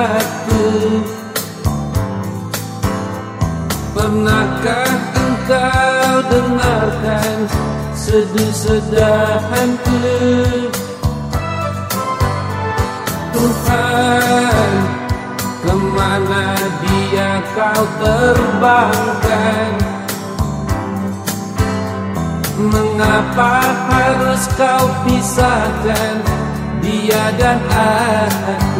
aku Pernahkah engkau dengarkan Seduh sedahanku Tuhan Ke mana dia kau terbangkan? Mengapa harus kau pisahkan Dia dan aku?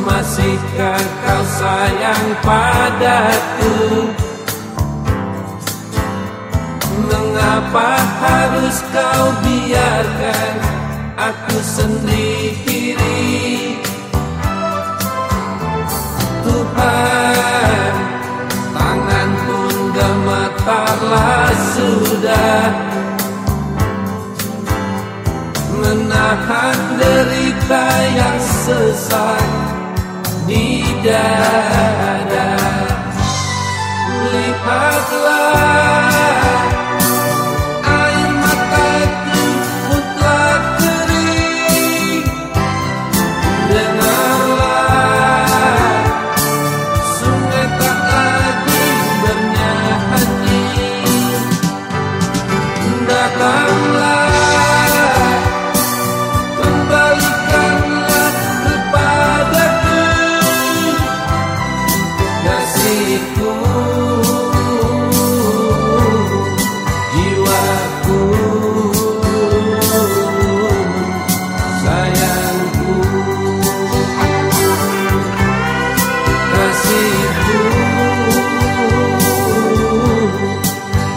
Masihkah kau sayang padaku? Mengapa harus kau biarkan aku sendiri? Tuhan Tangan pun gemetarlah sudah. Menahan derita yang sesat He died. hatiku jiwaku. Sayangku. Kasihku.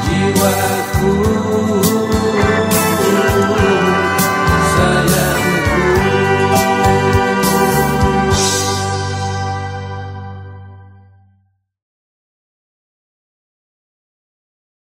Jiwaku.